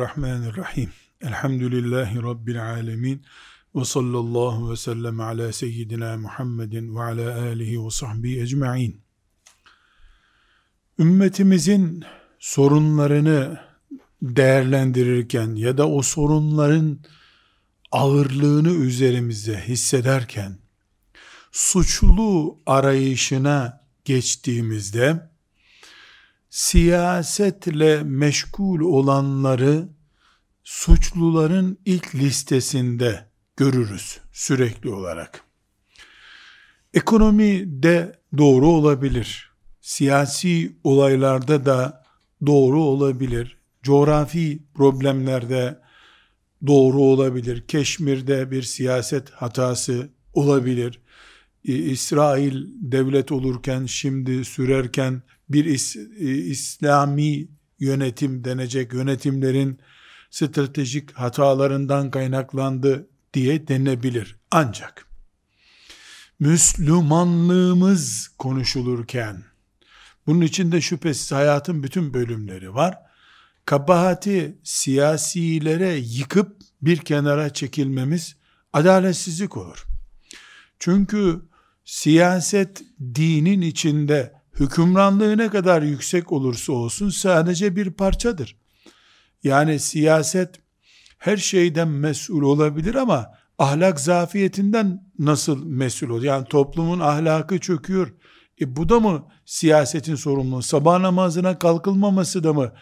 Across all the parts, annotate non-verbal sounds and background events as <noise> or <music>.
Bismillahirrahmanirrahim. Elhamdülillahi Rabbil alemin. Ve sallallahu ve sellem ala seyyidina Muhammedin ve ala alihi ve sahbihi ecma'in. Ümmetimizin sorunlarını değerlendirirken ya da o sorunların ağırlığını üzerimize hissederken suçlu arayışına geçtiğimizde siyasetle meşgul olanları suçluların ilk listesinde görürüz sürekli olarak. Ekonomi de doğru olabilir. Siyasi olaylarda da doğru olabilir. Coğrafi problemlerde doğru olabilir. Keşmir'de bir siyaset hatası olabilir. İsrail devlet olurken şimdi sürerken bir is, İslami yönetim denecek yönetimlerin stratejik hatalarından kaynaklandı diye denebilir. Ancak Müslümanlığımız konuşulurken bunun içinde şüphesiz hayatın bütün bölümleri var. Kabahati siyasilere yıkıp bir kenara çekilmemiz adaletsizlik olur. Çünkü siyaset dinin içinde hükümranlığı ne kadar yüksek olursa olsun sadece bir parçadır. Yani siyaset her şeyden mesul olabilir ama ahlak zafiyetinden nasıl mesul olur? Yani toplumun ahlakı çöküyor. E bu da mı siyasetin sorumluluğu? Sabah namazına kalkılmaması da mı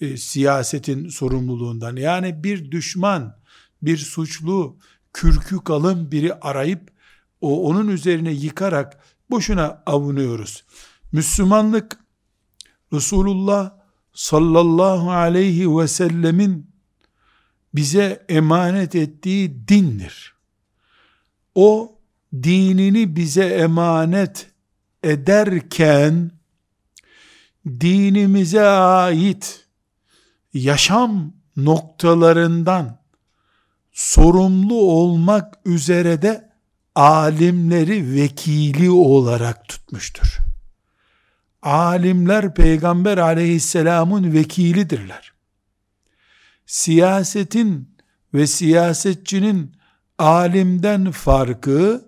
e, siyasetin sorumluluğundan? Yani bir düşman, bir suçlu, kürkü kalın biri arayıp o onun üzerine yıkarak boşuna avunuyoruz. Müslümanlık Resulullah sallallahu aleyhi ve sellemin bize emanet ettiği dindir. O dinini bize emanet ederken dinimize ait yaşam noktalarından sorumlu olmak üzere de alimleri vekili olarak tutmuştur alimler peygamber aleyhisselamın vekilidirler. Siyasetin ve siyasetçinin alimden farkı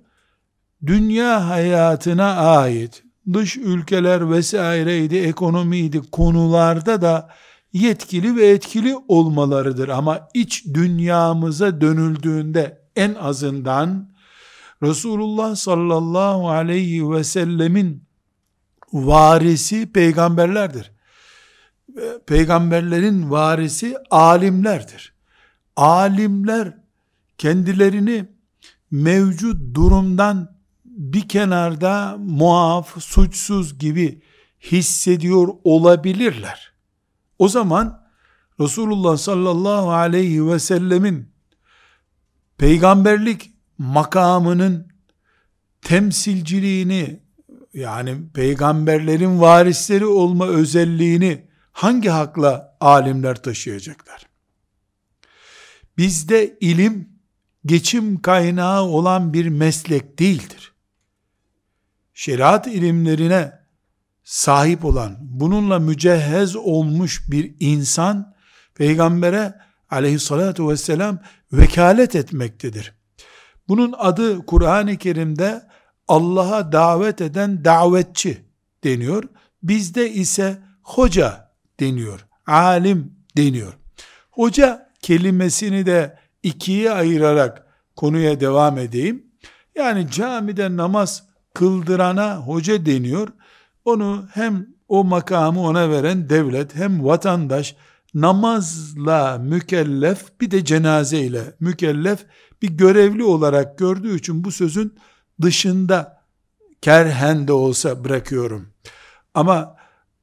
dünya hayatına ait dış ülkeler vesaireydi, ekonomiydi konularda da yetkili ve etkili olmalarıdır. Ama iç dünyamıza dönüldüğünde en azından Resulullah sallallahu aleyhi ve sellemin varisi peygamberlerdir. Peygamberlerin varisi alimlerdir. Alimler kendilerini mevcut durumdan bir kenarda muaf, suçsuz gibi hissediyor olabilirler. O zaman Resulullah sallallahu aleyhi ve sellemin peygamberlik makamının temsilciliğini yani peygamberlerin varisleri olma özelliğini hangi hakla alimler taşıyacaklar? Bizde ilim geçim kaynağı olan bir meslek değildir. Şeriat ilimlerine sahip olan, bununla mücehhez olmuş bir insan, peygambere aleyhissalatu vesselam vekalet etmektedir. Bunun adı Kur'an-ı Kerim'de Allah'a davet eden davetçi deniyor. Bizde ise hoca deniyor. Alim deniyor. Hoca kelimesini de ikiye ayırarak konuya devam edeyim. Yani camide namaz kıldırana hoca deniyor. Onu hem o makamı ona veren devlet hem vatandaş namazla mükellef bir de cenaze ile mükellef bir görevli olarak gördüğü için bu sözün dışında kerhen de olsa bırakıyorum. Ama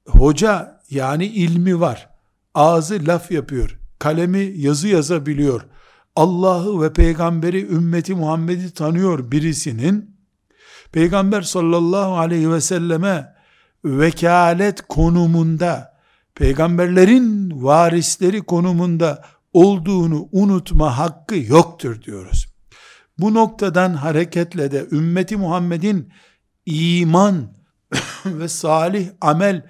hoca yani ilmi var. Ağzı laf yapıyor. Kalemi yazı yazabiliyor. Allah'ı ve peygamberi ümmeti Muhammed'i tanıyor birisinin peygamber sallallahu aleyhi ve selleme vekalet konumunda peygamberlerin varisleri konumunda olduğunu unutma hakkı yoktur diyoruz. Bu noktadan hareketle de ümmeti Muhammed'in iman <coughs> ve salih amel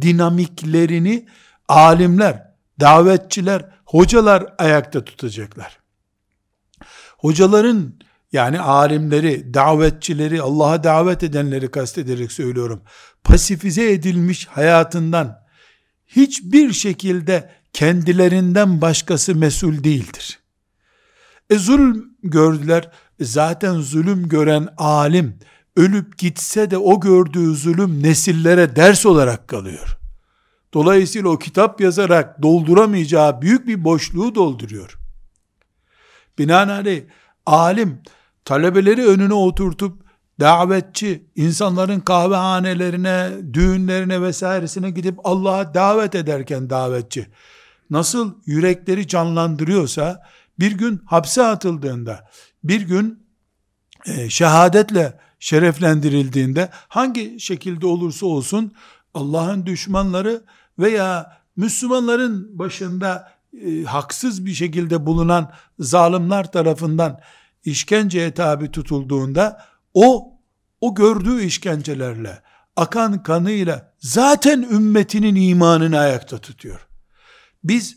dinamiklerini alimler davetçiler, hocalar ayakta tutacaklar. Hocaların yani alimleri, davetçileri, Allah'a davet edenleri kastederek söylüyorum. Pasifize edilmiş hayatından hiçbir şekilde kendilerinden başkası mesul değildir. E zulüm gördüler. E zaten zulüm gören alim ölüp gitse de o gördüğü zulüm nesillere ders olarak kalıyor. Dolayısıyla o kitap yazarak dolduramayacağı büyük bir boşluğu dolduruyor. Binaenaleyh alim talebeleri önüne oturtup davetçi, insanların kahvehanelerine, düğünlerine vesairesine gidip Allah'a davet ederken davetçi, nasıl yürekleri canlandırıyorsa, bir gün hapse atıldığında, bir gün e, şehadetle şereflendirildiğinde, hangi şekilde olursa olsun, Allah'ın düşmanları veya Müslümanların başında e, haksız bir şekilde bulunan zalimler tarafından işkenceye tabi tutulduğunda o o gördüğü işkencelerle akan kanıyla zaten ümmetinin imanını ayakta tutuyor. Biz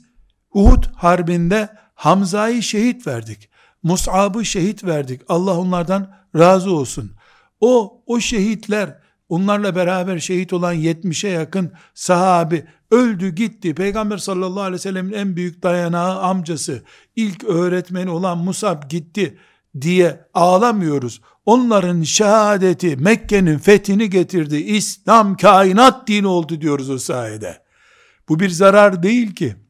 Uhud harbinde Hamza'yı şehit verdik. Mus'ab'ı şehit verdik. Allah onlardan razı olsun. O, o şehitler, onlarla beraber şehit olan 70'e yakın sahabi öldü gitti. Peygamber sallallahu aleyhi ve sellemin en büyük dayanağı amcası, ilk öğretmeni olan Musab gitti diye ağlamıyoruz. Onların şehadeti Mekke'nin fethini getirdi. İslam kainat dini oldu diyoruz o sayede. Bu bir zarar değil ki.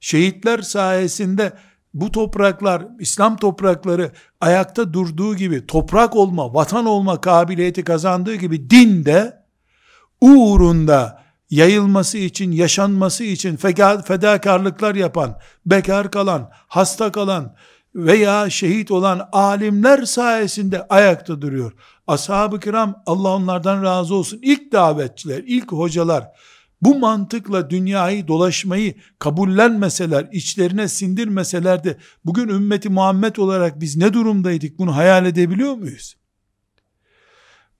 Şehitler sayesinde bu topraklar, İslam toprakları ayakta durduğu gibi toprak olma, vatan olma kabiliyeti kazandığı gibi din de uğrunda yayılması için, yaşanması için fedakarlıklar yapan, bekar kalan, hasta kalan, veya şehit olan alimler sayesinde ayakta duruyor. Ashab-ı kiram Allah onlardan razı olsun. İlk davetçiler, ilk hocalar bu mantıkla dünyayı dolaşmayı kabullenmeseler, içlerine sindirmeseler de bugün ümmeti Muhammed olarak biz ne durumdaydık bunu hayal edebiliyor muyuz?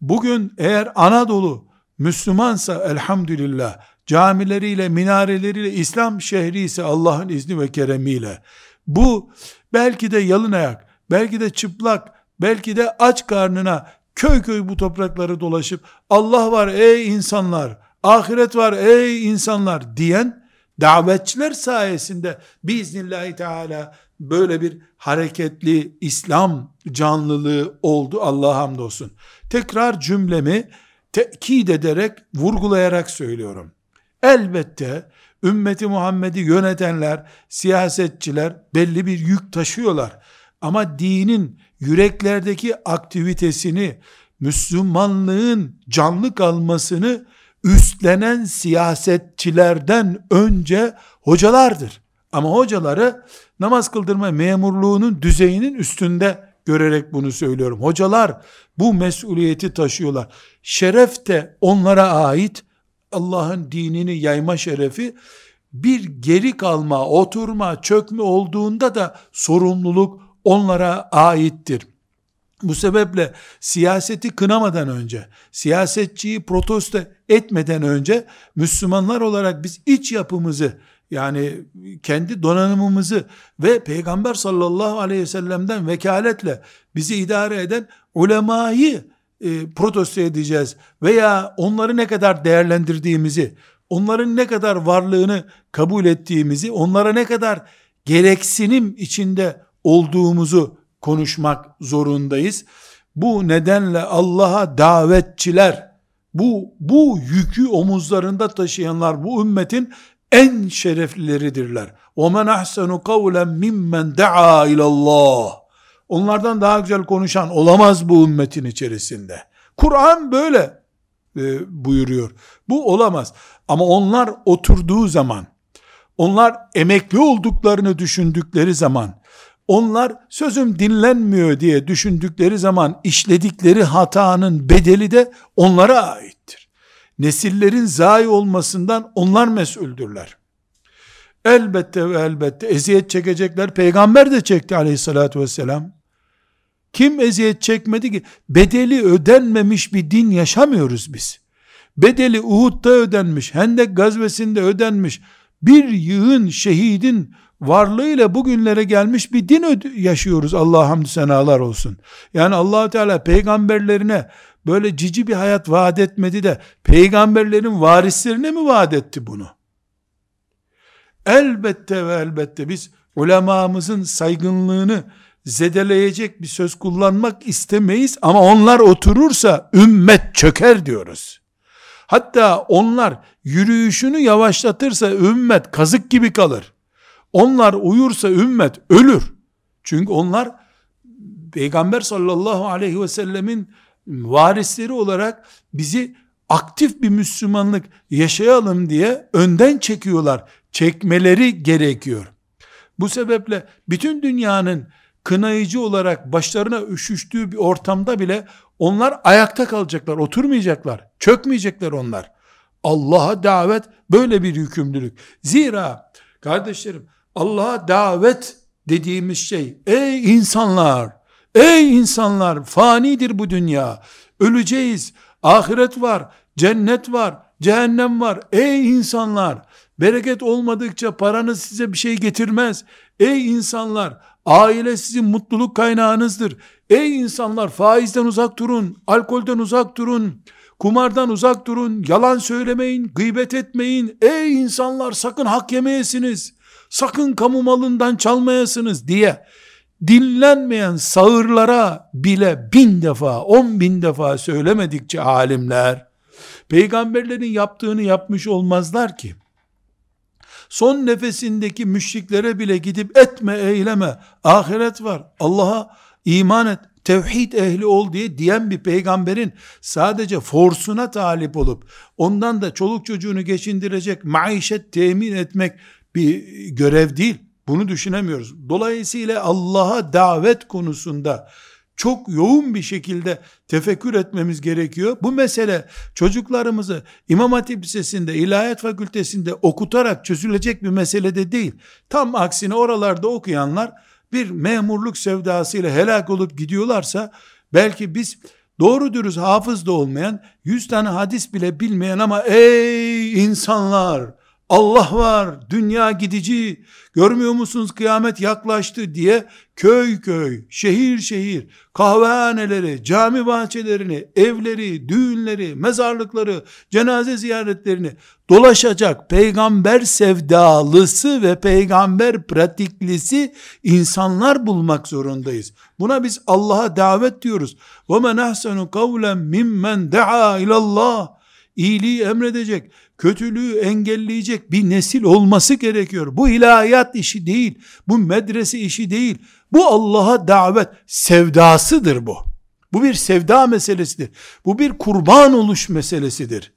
Bugün eğer Anadolu Müslümansa elhamdülillah camileriyle, minareleriyle İslam şehri ise Allah'ın izni ve keremiyle bu belki de yalın ayak, belki de çıplak, belki de aç karnına köy köy bu toprakları dolaşıp Allah var ey insanlar, ahiret var ey insanlar diyen davetçiler sayesinde biiznillahü teala böyle bir hareketli İslam canlılığı oldu Allah'a hamdolsun. Tekrar cümlemi tekid ederek, vurgulayarak söylüyorum. Elbette ümmeti Muhammed'i yönetenler, siyasetçiler belli bir yük taşıyorlar. Ama dinin yüreklerdeki aktivitesini, Müslümanlığın canlı kalmasını üstlenen siyasetçilerden önce hocalardır. Ama hocaları namaz kıldırma memurluğunun düzeyinin üstünde görerek bunu söylüyorum. Hocalar bu mesuliyeti taşıyorlar. Şeref de onlara ait, Allah'ın dinini yayma şerefi bir geri kalma, oturma, çökme olduğunda da sorumluluk onlara aittir. Bu sebeple siyaseti kınamadan önce, siyasetçiyi protesto etmeden önce Müslümanlar olarak biz iç yapımızı yani kendi donanımımızı ve Peygamber sallallahu aleyhi ve sellem'den vekaletle bizi idare eden ulemayı e, protesto edeceğiz veya onları ne kadar değerlendirdiğimizi, onların ne kadar varlığını kabul ettiğimizi, onlara ne kadar gereksinim içinde olduğumuzu konuşmak zorundayız. Bu nedenle Allah'a davetçiler, bu, bu yükü omuzlarında taşıyanlar bu ümmetin en şereflileridirler. وَمَنْ أَحْسَنُ قَوْلًا مِمَّنْ دَعَا اِلَى اللّٰهِ Onlardan daha güzel konuşan olamaz bu ümmetin içerisinde. Kur'an böyle e, buyuruyor. Bu olamaz. Ama onlar oturduğu zaman, onlar emekli olduklarını düşündükleri zaman, onlar sözüm dinlenmiyor diye düşündükleri zaman işledikleri hatanın bedeli de onlara aittir. Nesillerin zayi olmasından onlar mesuldürler. Elbette ve elbette eziyet çekecekler. Peygamber de çekti aleyhissalatü vesselam. Kim eziyet çekmedi ki? Bedeli ödenmemiş bir din yaşamıyoruz biz. Bedeli Uhud'da ödenmiş, Hendek gazvesinde ödenmiş, bir yığın şehidin varlığıyla bugünlere gelmiş bir din yaşıyoruz. Allah hamdü senalar olsun. Yani allah Teala peygamberlerine böyle cici bir hayat vaat etmedi de peygamberlerin varislerine mi vaat etti bunu? Elbette ve elbette biz ulemamızın saygınlığını zedeleyecek bir söz kullanmak istemeyiz ama onlar oturursa ümmet çöker diyoruz. Hatta onlar yürüyüşünü yavaşlatırsa ümmet kazık gibi kalır. Onlar uyursa ümmet ölür. Çünkü onlar Peygamber sallallahu aleyhi ve sellemin varisleri olarak bizi aktif bir Müslümanlık yaşayalım diye önden çekiyorlar. Çekmeleri gerekiyor. Bu sebeple bütün dünyanın kınayıcı olarak başlarına üşüştüğü bir ortamda bile onlar ayakta kalacaklar, oturmayacaklar, çökmeyecekler onlar. Allah'a davet böyle bir yükümlülük. Zira kardeşlerim Allah'a davet dediğimiz şey ey insanlar ey insanlar fanidir bu dünya. Öleceğiz. Ahiret var cennet var cehennem var. Ey insanlar bereket olmadıkça paranız size bir şey getirmez. Ey insanlar aile sizin mutluluk kaynağınızdır. Ey insanlar faizden uzak durun alkolden uzak durun kumardan uzak durun. Yalan söylemeyin gıybet etmeyin. Ey insanlar sakın hak yemeyesiniz sakın kamu malından çalmayasınız diye dinlenmeyen sağırlara bile bin defa, on bin defa söylemedikçe alimler, peygamberlerin yaptığını yapmış olmazlar ki. Son nefesindeki müşriklere bile gidip etme, eyleme, ahiret var, Allah'a iman et, tevhid ehli ol diye diyen bir peygamberin sadece forsuna talip olup ondan da çoluk çocuğunu geçindirecek maişet temin etmek bir görev değil. Bunu düşünemiyoruz. Dolayısıyla Allah'a davet konusunda çok yoğun bir şekilde tefekkür etmemiz gerekiyor. Bu mesele çocuklarımızı İmam Hatip Lisesi'nde, İlahiyat Fakültesi'nde okutarak çözülecek bir mesele de değil. Tam aksine oralarda okuyanlar bir memurluk sevdasıyla helak olup gidiyorlarsa belki biz doğru dürüst hafız da olmayan, yüz tane hadis bile bilmeyen ama ey insanlar Allah var, dünya gidici, görmüyor musunuz kıyamet yaklaştı diye köy köy, şehir şehir, kahvehaneleri, cami bahçelerini, evleri, düğünleri, mezarlıkları, cenaze ziyaretlerini dolaşacak peygamber sevdalısı ve peygamber pratiklisi insanlar bulmak zorundayız. Buna biz Allah'a davet diyoruz. وَمَنْ أَحْسَنُ قَوْلًا مِمَّنْ دَعَا اِلَى اللّٰهِ iyiliği emredecek, kötülüğü engelleyecek bir nesil olması gerekiyor. Bu ilahiyat işi değil, bu medrese işi değil. Bu Allah'a davet sevdasıdır bu. Bu bir sevda meselesidir. Bu bir kurban oluş meselesidir.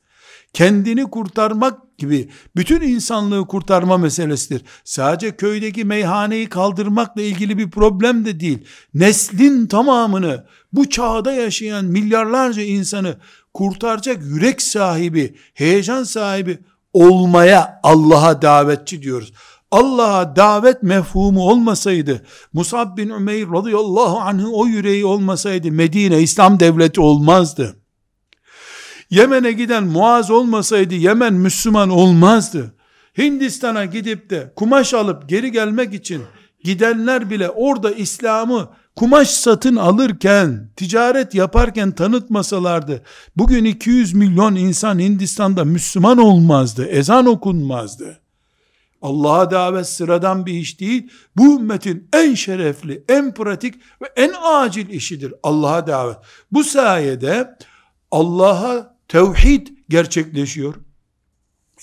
Kendini kurtarmak gibi bütün insanlığı kurtarma meselesidir. Sadece köydeki meyhaneyi kaldırmakla ilgili bir problem de değil. Neslin tamamını bu çağda yaşayan milyarlarca insanı kurtaracak yürek sahibi, heyecan sahibi olmaya Allah'a davetçi diyoruz. Allah'a davet mefhumu olmasaydı, Musab bin Ümeyr radıyallahu anh'ın o yüreği olmasaydı, Medine İslam devleti olmazdı. Yemen'e giden Muaz olmasaydı, Yemen Müslüman olmazdı. Hindistan'a gidip de kumaş alıp geri gelmek için gidenler bile orada İslam'ı kumaş satın alırken, ticaret yaparken tanıtmasalardı, bugün 200 milyon insan Hindistan'da Müslüman olmazdı, ezan okunmazdı. Allah'a davet sıradan bir iş değil, bu ümmetin en şerefli, en pratik ve en acil işidir Allah'a davet. Bu sayede Allah'a tevhid gerçekleşiyor.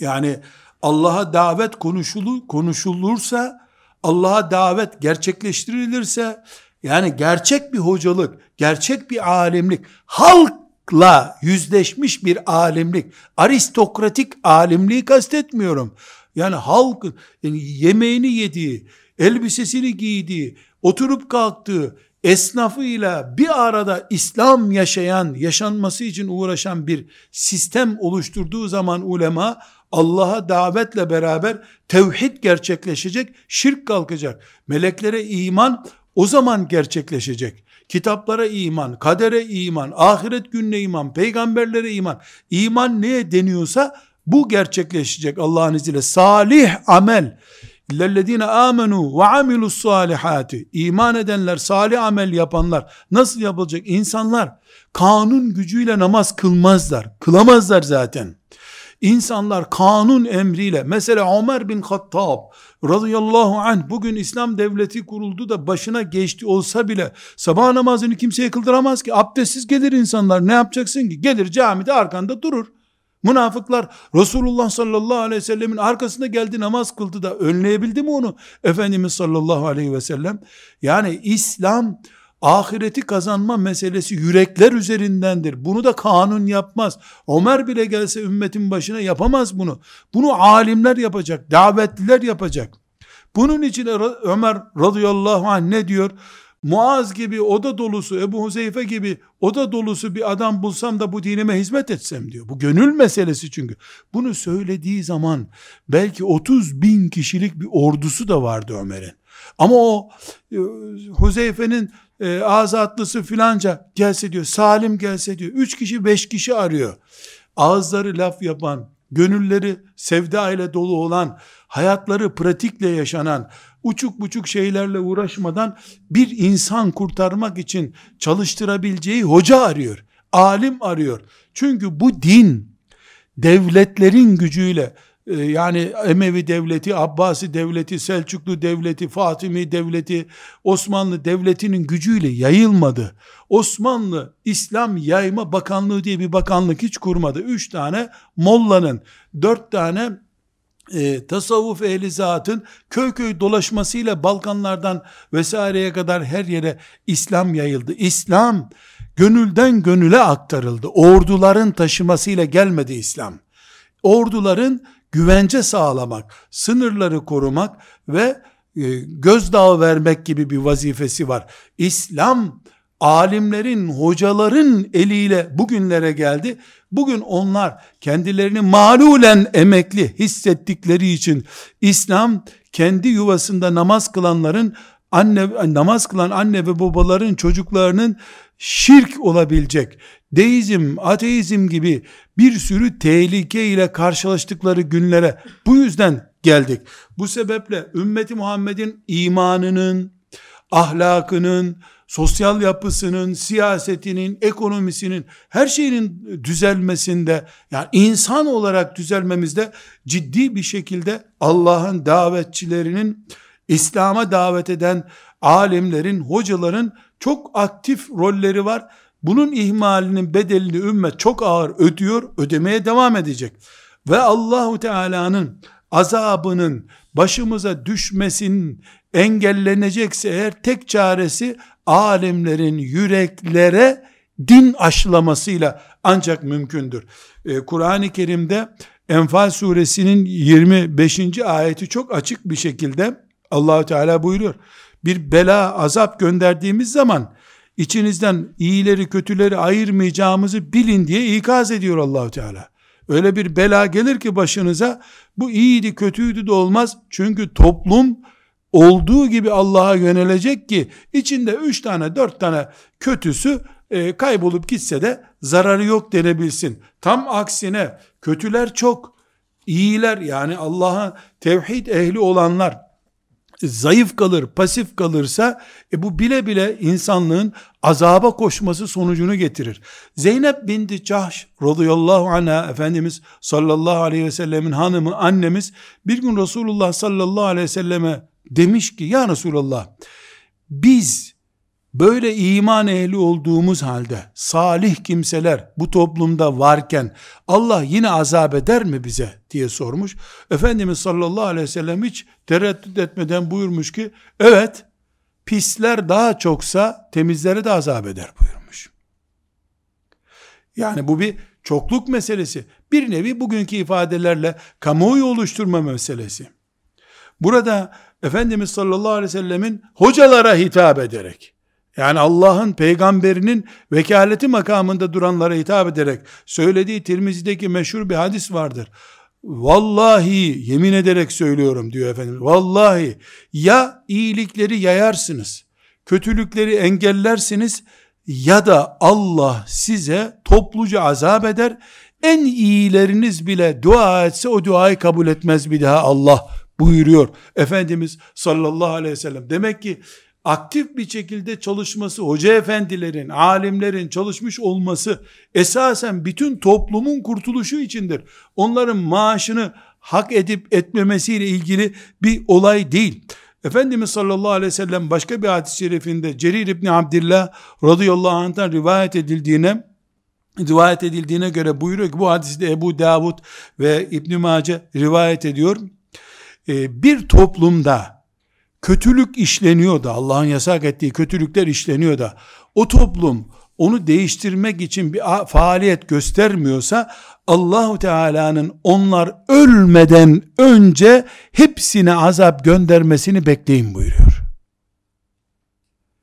Yani Allah'a davet konuşulu, konuşulursa, Allah'a davet gerçekleştirilirse, yani gerçek bir hocalık, gerçek bir alimlik, halkla yüzleşmiş bir alimlik, aristokratik alimliği kastetmiyorum. Yani halkın yani yemeğini yediği, elbisesini giydiği, oturup kalktığı, esnafıyla bir arada İslam yaşayan, yaşanması için uğraşan bir sistem oluşturduğu zaman ulema, Allah'a davetle beraber tevhid gerçekleşecek, şirk kalkacak. Meleklere iman o zaman gerçekleşecek. Kitaplara iman, kadere iman, ahiret gününe iman, peygamberlere iman. İman neye deniyorsa Bu gerçekleşecek Allah'ın izniyle. Salih amel. İllellezine amenu ve amilus salihati. İman edenler, salih amel yapanlar nasıl yapılacak? İnsanlar kanun gücüyle namaz kılmazlar. Kılamazlar zaten. İnsanlar kanun emriyle mesela Ömer bin Hattab radıyallahu anh bugün İslam devleti kuruldu da başına geçti olsa bile sabah namazını kimseye kıldıramaz ki abdestsiz gelir insanlar ne yapacaksın ki gelir camide arkanda durur Münafıklar Resulullah sallallahu aleyhi ve sellemin arkasında geldi namaz kıldı da önleyebildi mi onu? Efendimiz sallallahu aleyhi ve sellem. Yani İslam ahireti kazanma meselesi yürekler üzerindendir. Bunu da kanun yapmaz. Ömer bile gelse ümmetin başına yapamaz bunu. Bunu alimler yapacak, davetliler yapacak. Bunun için Ömer radıyallahu anh ne diyor? Muaz gibi oda dolusu, Ebu Huzeyfe gibi oda dolusu bir adam bulsam da bu dinime hizmet etsem diyor. Bu gönül meselesi çünkü. Bunu söylediği zaman belki 30 bin kişilik bir ordusu da vardı Ömer'in. Ama o e, Huzeyfe'nin e, azatlısı filanca gelse diyor, Salim gelse diyor. Üç kişi beş kişi arıyor. Ağızları laf yapan, gönülleri sevda ile dolu olan, hayatları pratikle yaşanan, uçuk buçuk şeylerle uğraşmadan bir insan kurtarmak için çalıştırabileceği hoca arıyor. Alim arıyor. Çünkü bu din devletlerin gücüyle yani Emevi devleti, Abbasi devleti, Selçuklu devleti, Fatimi devleti, Osmanlı devletinin gücüyle yayılmadı. Osmanlı İslam Yayma Bakanlığı diye bir bakanlık hiç kurmadı. Üç tane mollanın, dört tane e, tasavvuf ehli zatın köy köy dolaşmasıyla Balkanlardan vesaireye kadar her yere İslam yayıldı. İslam gönülden gönüle aktarıldı. Orduların taşımasıyla gelmedi İslam. Orduların güvence sağlamak, sınırları korumak ve e, gözdağı vermek gibi bir vazifesi var. İslam alimlerin, hocaların eliyle bugünlere geldi. Bugün onlar kendilerini malulen emekli hissettikleri için İslam kendi yuvasında namaz kılanların anne namaz kılan anne ve babaların çocuklarının şirk olabilecek deizm, ateizm gibi bir sürü tehlike ile karşılaştıkları günlere bu yüzden geldik. Bu sebeple ümmeti Muhammed'in imanının, ahlakının, sosyal yapısının, siyasetinin, ekonomisinin, her şeyin düzelmesinde, yani insan olarak düzelmemizde ciddi bir şekilde Allah'ın davetçilerinin, İslam'a davet eden alimlerin, hocaların çok aktif rolleri var. Bunun ihmalinin bedelini ümmet çok ağır ödüyor, ödemeye devam edecek. Ve Allahu Teala'nın azabının başımıza düşmesin engellenecekse eğer tek çaresi alimlerin yüreklere din aşılamasıyla ancak mümkündür. Ee, Kur'an-ı Kerim'de Enfal suresinin 25. ayeti çok açık bir şekilde Allahu Teala buyuruyor. Bir bela, azap gönderdiğimiz zaman içinizden iyileri kötüleri ayırmayacağımızı bilin diye ikaz ediyor Allahu Teala. Öyle bir bela gelir ki başınıza bu iyiydi kötüydü de olmaz. Çünkü toplum olduğu gibi Allah'a yönelecek ki içinde üç tane dört tane kötüsü e, kaybolup gitse de zararı yok denebilsin. Tam aksine kötüler çok, iyiler yani Allah'a tevhid ehli olanlar zayıf kalır, pasif kalırsa e bu bile bile insanlığın azaba koşması sonucunu getirir. Zeynep binti Cahş radıyallahu anha Efendimiz sallallahu aleyhi ve sellemin hanımı annemiz bir gün Resulullah sallallahu aleyhi ve selleme demiş ki ya Resulallah biz böyle iman ehli olduğumuz halde salih kimseler bu toplumda varken Allah yine azap eder mi bize diye sormuş. Efendimiz sallallahu aleyhi ve sellem hiç tereddüt etmeden buyurmuş ki evet pisler daha çoksa temizleri de azap eder buyurmuş. Yani bu bir çokluk meselesi. Bir nevi bugünkü ifadelerle kamuoyu oluşturma meselesi. Burada Efendimiz sallallahu aleyhi ve sellemin hocalara hitap ederek, yani Allah'ın peygamberinin vekaleti makamında duranlara hitap ederek söylediği Tirmizi'deki meşhur bir hadis vardır. Vallahi yemin ederek söylüyorum diyor Efendimiz. Vallahi ya iyilikleri yayarsınız, kötülükleri engellersiniz ya da Allah size topluca azap eder. En iyileriniz bile dua etse o duayı kabul etmez bir daha Allah buyuruyor. Efendimiz sallallahu aleyhi ve sellem. Demek ki aktif bir şekilde çalışması, hoca efendilerin, alimlerin çalışmış olması esasen bütün toplumun kurtuluşu içindir. Onların maaşını hak edip etmemesiyle ilgili bir olay değil. Efendimiz sallallahu aleyhi ve sellem başka bir hadis-i şerifinde Cerir İbni Abdillah radıyallahu anh'tan rivayet edildiğine rivayet edildiğine göre buyuruyor ki bu hadisi de Ebu Davud ve İbn Mace rivayet ediyor. Ee, bir toplumda kötülük işleniyor da Allah'ın yasak ettiği kötülükler işleniyor da o toplum onu değiştirmek için bir faaliyet göstermiyorsa Allahu Teala'nın onlar ölmeden önce hepsine azap göndermesini bekleyin buyuruyor.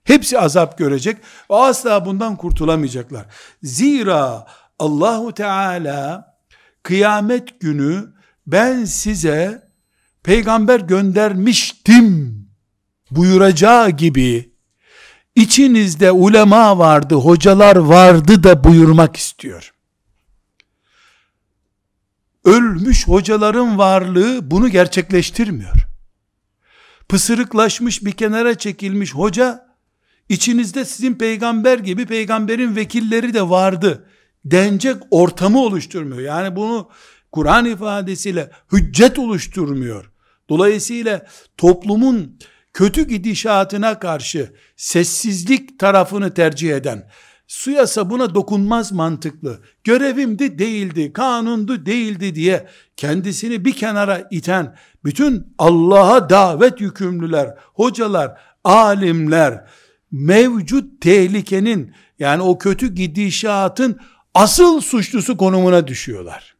Hepsi azap görecek ve asla bundan kurtulamayacaklar. Zira Allahu Teala kıyamet günü ben size peygamber göndermiştim buyuracağı gibi içinizde ulema vardı, hocalar vardı da buyurmak istiyor. Ölmüş hocaların varlığı bunu gerçekleştirmiyor. Pısırıklaşmış bir kenara çekilmiş hoca, içinizde sizin peygamber gibi peygamberin vekilleri de vardı denecek ortamı oluşturmuyor. Yani bunu Kur'an ifadesiyle hüccet oluşturmuyor. Dolayısıyla toplumun kötü gidişatına karşı sessizlik tarafını tercih eden, suyasa buna dokunmaz mantıklı, görevimdi değildi, kanundu değildi diye kendisini bir kenara iten, bütün Allah'a davet yükümlüler, hocalar, alimler, mevcut tehlikenin, yani o kötü gidişatın asıl suçlusu konumuna düşüyorlar.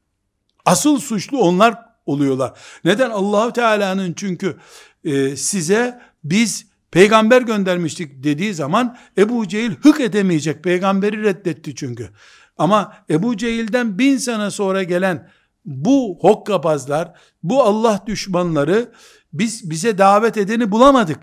Asıl suçlu onlar oluyorlar. Neden? Allahu Teala'nın çünkü e, size biz peygamber göndermiştik dediği zaman Ebu Cehil hık edemeyecek. Peygamberi reddetti çünkü. Ama Ebu Cehil'den bin sene sonra gelen bu hokkabazlar, bu Allah düşmanları biz bize davet edeni bulamadık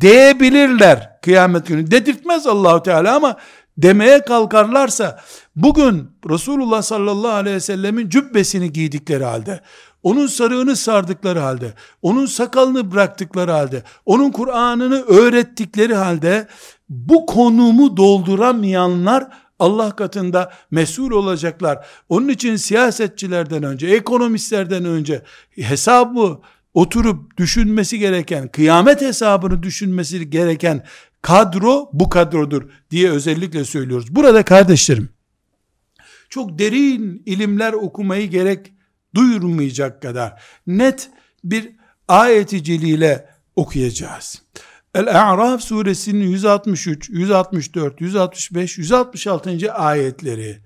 diyebilirler kıyamet günü. Dedirtmez Allahu Teala ama demeye kalkarlarsa bugün Resulullah sallallahu aleyhi ve sellemin cübbesini giydikleri halde onun sarığını sardıkları halde, onun sakalını bıraktıkları halde, onun Kur'an'ını öğrettikleri halde bu konumu dolduramayanlar Allah katında mesul olacaklar. Onun için siyasetçilerden önce, ekonomistlerden önce hesabı oturup düşünmesi gereken, kıyamet hesabını düşünmesi gereken kadro bu kadrodur diye özellikle söylüyoruz. Burada kardeşlerim, çok derin ilimler okumayı gerek duyurmayacak kadar net bir ayeti celile okuyacağız. El-A'raf suresinin 163, 164, 165, 166. ayetleri.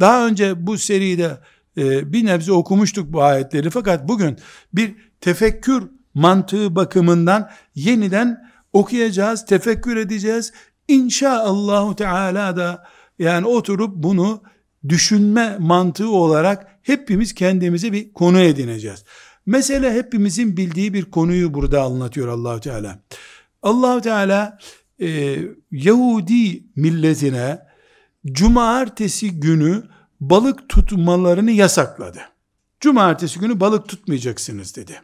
Daha önce bu seride e, bir nebze okumuştuk bu ayetleri fakat bugün bir tefekkür mantığı bakımından yeniden okuyacağız, tefekkür edeceğiz. İnşaallahu Teala da yani oturup bunu düşünme mantığı olarak hepimiz kendimize bir konu edineceğiz. Mesele hepimizin bildiği bir konuyu burada anlatıyor Allahu Teala. Allahu Teala e, Yahudi milletine cumartesi günü balık tutmalarını yasakladı. Cumartesi günü balık tutmayacaksınız dedi.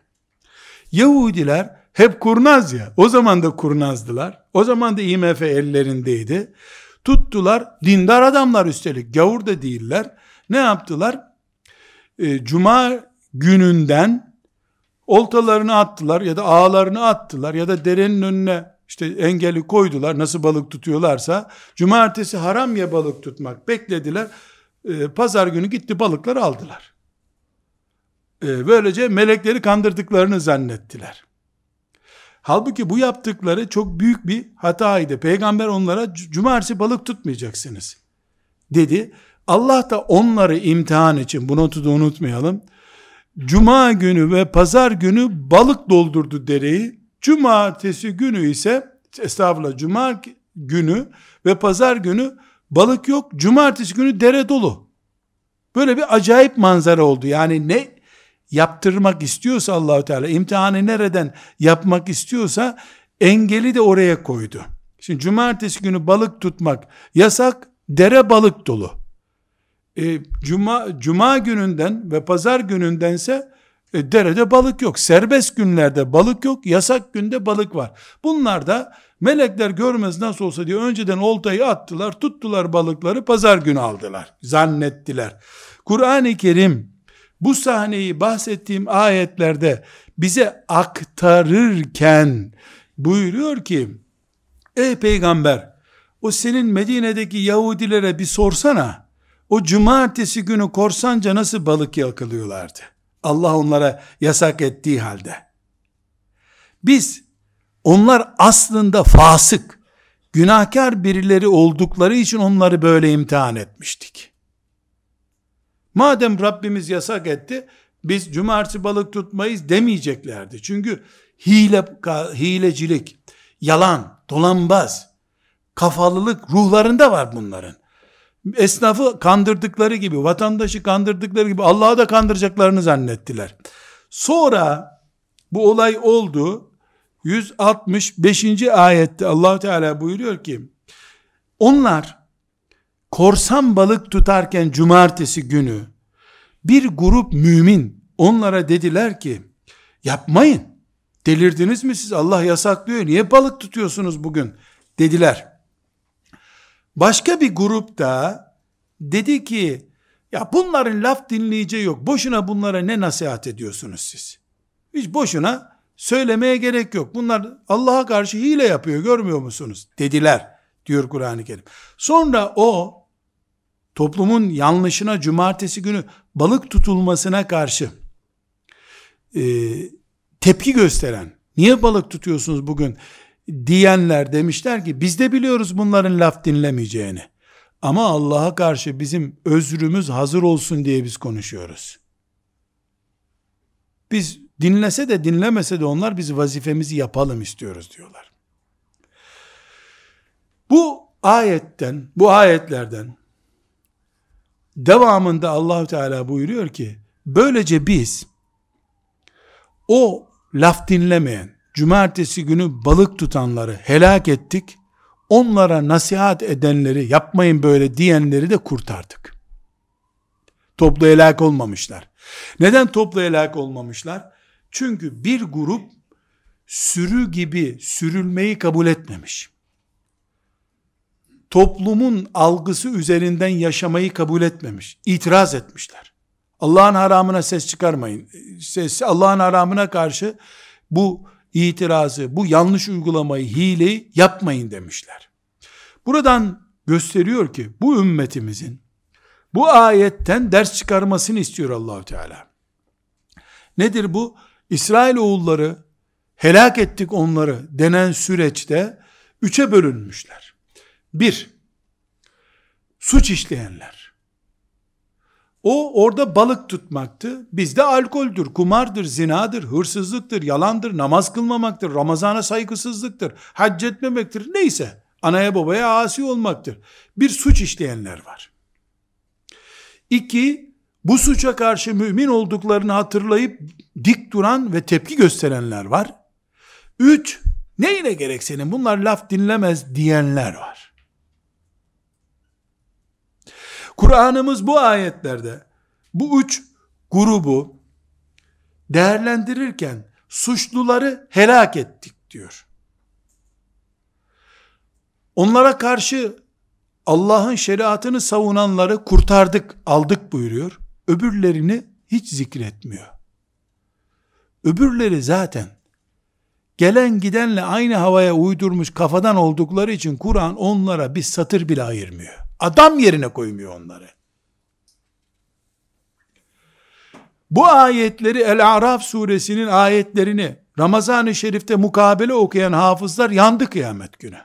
Yahudiler hep kurnaz ya. O zaman da kurnazdılar. O zaman da IMF ellerindeydi. Tuttular. Dindar adamlar üstelik. Gavur da değiller. Ne yaptılar? E, Cuma gününden oltalarını attılar ya da ağlarını attılar ya da derenin önüne işte engeli koydular nasıl balık tutuyorlarsa cumartesi haram ya balık tutmak beklediler e, pazar günü gitti balıkları aldılar e, böylece melekleri kandırdıklarını zannettiler Halbuki bu yaptıkları çok büyük bir hataydı. Peygamber onlara cumartesi balık tutmayacaksınız dedi. Allah da onları imtihan için, bu notu da unutmayalım. Cuma günü ve pazar günü balık doldurdu dereyi. Cumartesi günü ise, estağfurullah, cuma günü ve pazar günü balık yok. Cumartesi günü dere dolu. Böyle bir acayip manzara oldu. Yani ne yaptırmak istiyorsa Allahu Teala imtihanı nereden yapmak istiyorsa engeli de oraya koydu. Şimdi cumartesi günü balık tutmak yasak, dere balık dolu. E, cuma, cuma gününden ve pazar günündense e, derede balık yok. Serbest günlerde balık yok. Yasak günde balık var. Bunlar da melekler görmez nasıl olsa diye önceden oltayı attılar. Tuttular balıkları pazar günü aldılar. Zannettiler. Kur'an-ı Kerim bu sahneyi bahsettiğim ayetlerde bize aktarırken buyuruyor ki ey peygamber o senin Medine'deki Yahudilere bir sorsana o cumartesi günü korsanca nasıl balık yakalıyorlardı? Allah onlara yasak ettiği halde. Biz onlar aslında fasık, günahkar birileri oldukları için onları böyle imtihan etmiştik. Madem Rabbimiz yasak etti, biz cumartesi balık tutmayız demeyeceklerdi. Çünkü hile, hilecilik, yalan, dolanbaz, kafalılık ruhlarında var bunların. Esnafı kandırdıkları gibi, vatandaşı kandırdıkları gibi Allah'ı da kandıracaklarını zannettiler. Sonra bu olay oldu. 165. ayette allah Teala buyuruyor ki, onlar korsan balık tutarken cumartesi günü bir grup mümin onlara dediler ki yapmayın. Delirdiniz mi siz? Allah yasaklıyor. Niye balık tutuyorsunuz bugün? Dediler. Başka bir grup da dedi ki ya bunların laf dinleyeceği yok. Boşuna bunlara ne nasihat ediyorsunuz siz? Hiç boşuna söylemeye gerek yok. Bunlar Allah'a karşı hile yapıyor görmüyor musunuz? Dediler diyor Kur'an-ı Kerim. Sonra o toplumun yanlışına cumartesi günü balık tutulmasına karşı e, tepki gösteren, niye balık tutuyorsunuz bugün diyenler demişler ki biz de biliyoruz bunların laf dinlemeyeceğini. Ama Allah'a karşı bizim özrümüz hazır olsun diye biz konuşuyoruz. Biz dinlese de dinlemese de onlar biz vazifemizi yapalım istiyoruz diyorlar. Bu ayetten, bu ayetlerden devamında Allahü Teala buyuruyor ki böylece biz o laf dinlemeyen cumartesi günü balık tutanları helak ettik onlara nasihat edenleri yapmayın böyle diyenleri de kurtardık. Toplu helak olmamışlar. Neden toplu helak olmamışlar? Çünkü bir grup sürü gibi sürülmeyi kabul etmemiş. Toplumun algısı üzerinden yaşamayı kabul etmemiş. İtiraz etmişler. Allah'ın haramına ses çıkarmayın. Ses Allah'ın haramına karşı bu itirazı, bu yanlış uygulamayı, hileyi yapmayın demişler. Buradan gösteriyor ki bu ümmetimizin bu ayetten ders çıkarmasını istiyor Allahu Teala. Nedir bu? İsrail oğulları helak ettik onları denen süreçte üçe bölünmüşler. Bir, suç işleyenler. O orada balık tutmaktı. Bizde alkoldür, kumardır, zinadır, hırsızlıktır, yalandır, namaz kılmamaktır, Ramazana saygısızlıktır, hac etmemektir. Neyse anaya babaya asi olmaktır. Bir suç işleyenler var. İki, bu suça karşı mümin olduklarını hatırlayıp dik duran ve tepki gösterenler var. Üç, neyine gerek senin bunlar laf dinlemez diyenler var. Kur'an'ımız bu ayetlerde bu üç grubu değerlendirirken suçluları helak ettik diyor. Onlara karşı Allah'ın şeriatını savunanları kurtardık, aldık buyuruyor. Öbürlerini hiç zikretmiyor. Öbürleri zaten gelen gidenle aynı havaya uydurmuş kafadan oldukları için Kur'an onlara bir satır bile ayırmıyor. Adam yerine koymuyor onları. Bu ayetleri El-Araf suresinin ayetlerini Ramazan-ı Şerif'te mukabele okuyan hafızlar yandı kıyamet günü.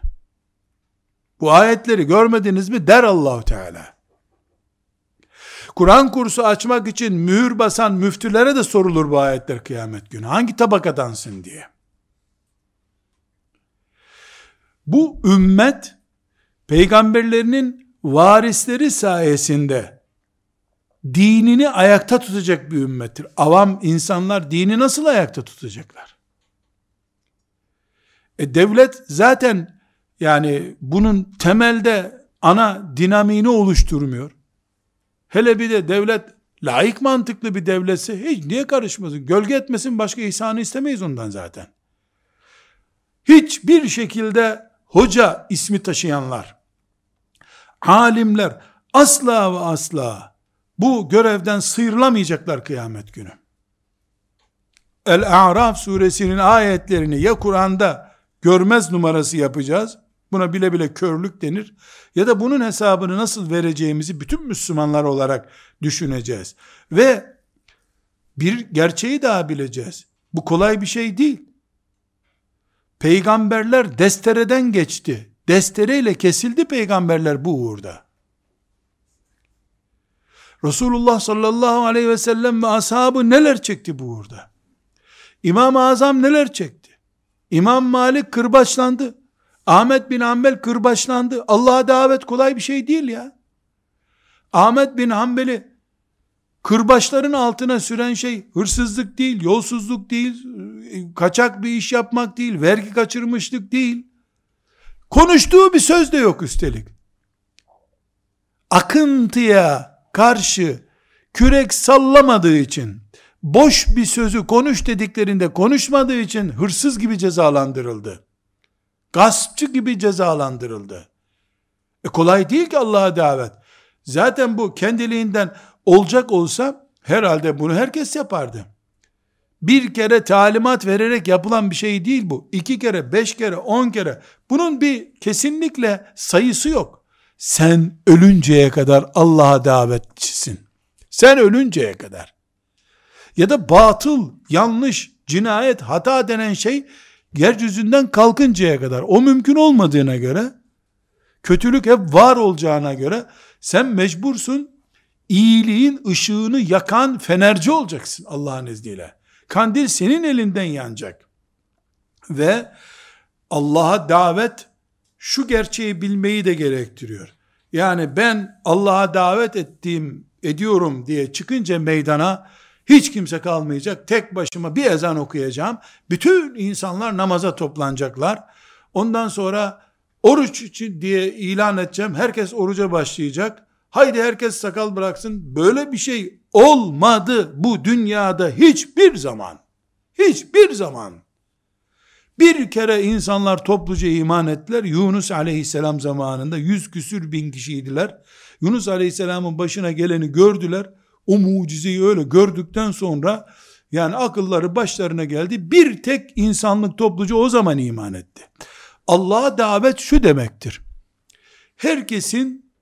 Bu ayetleri görmediniz mi der Allahu Teala. Kur'an kursu açmak için mühür basan müftülere de sorulur bu ayetler kıyamet günü. Hangi tabakadansın diye. Bu ümmet peygamberlerinin varisleri sayesinde dinini ayakta tutacak bir ümmettir. Avam insanlar dini nasıl ayakta tutacaklar? E devlet zaten yani bunun temelde ana dinamiğini oluşturmuyor. Hele bir de devlet laik mantıklı bir devletse hiç niye karışmasın? Gölge etmesin başka ihsanı istemeyiz ondan zaten. Hiçbir şekilde hoca ismi taşıyanlar, alimler asla ve asla bu görevden sıyrılamayacaklar kıyamet günü. El-A'raf suresinin ayetlerini ya Kur'an'da görmez numarası yapacağız, buna bile bile körlük denir, ya da bunun hesabını nasıl vereceğimizi bütün Müslümanlar olarak düşüneceğiz. Ve bir gerçeği daha bileceğiz. Bu kolay bir şey değil. Peygamberler destereden geçti. Destereyle kesildi peygamberler bu uğurda. Resulullah sallallahu aleyhi ve sellem ve ashabı neler çekti bu uğurda? İmam-ı Azam neler çekti? İmam Malik kırbaçlandı. Ahmet bin Hanbel kırbaçlandı. Allah'a davet kolay bir şey değil ya. Ahmet bin Hanbel'i kırbaçların altına süren şey hırsızlık değil, yolsuzluk değil, kaçak bir iş yapmak değil, vergi kaçırmışlık değil. Konuştuğu bir söz de yok üstelik. Akıntıya karşı kürek sallamadığı için, boş bir sözü konuş dediklerinde konuşmadığı için hırsız gibi cezalandırıldı. Gaspçı gibi cezalandırıldı. E kolay değil ki Allah'a davet. Zaten bu kendiliğinden olacak olsa herhalde bunu herkes yapardı. Bir kere talimat vererek yapılan bir şey değil bu. İki kere, beş kere, on kere. Bunun bir kesinlikle sayısı yok. Sen ölünceye kadar Allah'a davetçisin. Sen ölünceye kadar. Ya da batıl, yanlış, cinayet, hata denen şey yeryüzünden kalkıncaya kadar. O mümkün olmadığına göre, kötülük hep var olacağına göre, sen mecbursun iyiliğin ışığını yakan fenerci olacaksın Allah'ın izniyle. Kandil senin elinden yanacak. Ve Allah'a davet şu gerçeği bilmeyi de gerektiriyor. Yani ben Allah'a davet ettiğim, ediyorum diye çıkınca meydana hiç kimse kalmayacak. Tek başıma bir ezan okuyacağım. Bütün insanlar namaza toplanacaklar. Ondan sonra oruç için diye ilan edeceğim. Herkes oruca başlayacak. Haydi herkes sakal bıraksın. Böyle bir şey olmadı bu dünyada hiçbir zaman. Hiçbir zaman. Bir kere insanlar topluca iman ettiler. Yunus aleyhisselam zamanında yüz küsür bin kişiydiler. Yunus aleyhisselamın başına geleni gördüler. O mucizeyi öyle gördükten sonra yani akılları başlarına geldi. Bir tek insanlık topluca o zaman iman etti. Allah'a davet şu demektir. Herkesin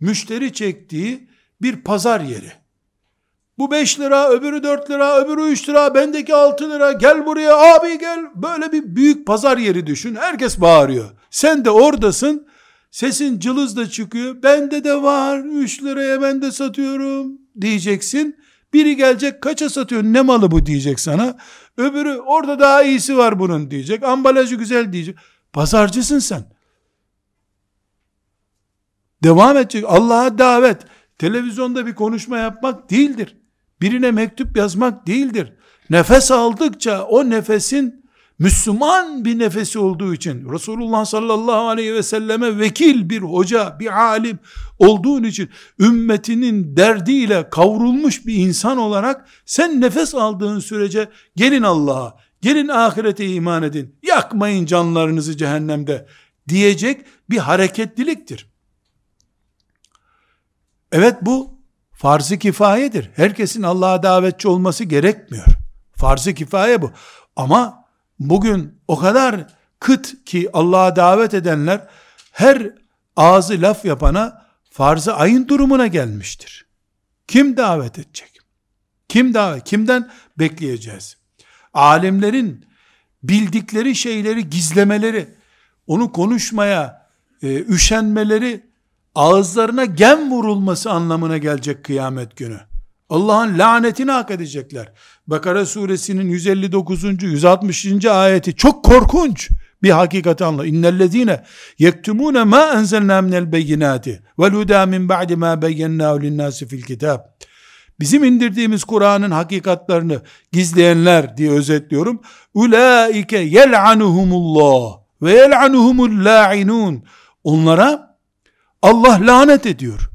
müşteri çektiği bir pazar yeri. Bu 5 lira, öbürü 4 lira, öbürü 3 lira, bendeki 6 lira, gel buraya abi gel. Böyle bir büyük pazar yeri düşün. Herkes bağırıyor. Sen de oradasın. Sesin cılız da çıkıyor. Bende de var. 3 liraya ben de satıyorum diyeceksin. Biri gelecek kaça satıyor ne malı bu diyecek sana. Öbürü orada daha iyisi var bunun diyecek. Ambalajı güzel diyecek. Pazarcısın sen. Devam edecek. Allah'a davet. Televizyonda bir konuşma yapmak değildir. Birine mektup yazmak değildir. Nefes aldıkça o nefesin Müslüman bir nefesi olduğu için Resulullah sallallahu aleyhi ve selleme vekil bir hoca, bir alim olduğun için ümmetinin derdiyle kavrulmuş bir insan olarak sen nefes aldığın sürece gelin Allah'a, gelin ahirete iman edin, yakmayın canlarınızı cehennemde diyecek bir hareketliliktir. Evet bu farz-ı kifayedir. Herkesin Allah'a davetçi olması gerekmiyor. Farz-ı kifaye bu. Ama Bugün o kadar kıt ki Allah'a davet edenler her ağzı laf yapana farz-ı ayın durumuna gelmiştir. Kim davet edecek? Kim davet? Kimden bekleyeceğiz? Alimlerin bildikleri şeyleri gizlemeleri, onu konuşmaya e, üşenmeleri, ağızlarına gem vurulması anlamına gelecek kıyamet günü. Allah'ın lanetini hak edecekler. Bakara suresinin 159. 160. ayeti çok korkunç bir hakikati anla. İnnellezine yektumune ma enzelna minel beyinati vel huda min ba'di ma beyyennahu linnâsi fil kitab. Bizim indirdiğimiz Kur'an'ın hakikatlerini gizleyenler diye özetliyorum. Ulaike yel'anuhumullah ve yel'anuhumul la'inun. Onlara Allah lanet ediyor.